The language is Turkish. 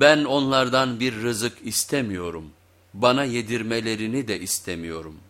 Ben onlardan bir rızık istemiyorum, bana yedirmelerini de istemiyorum.''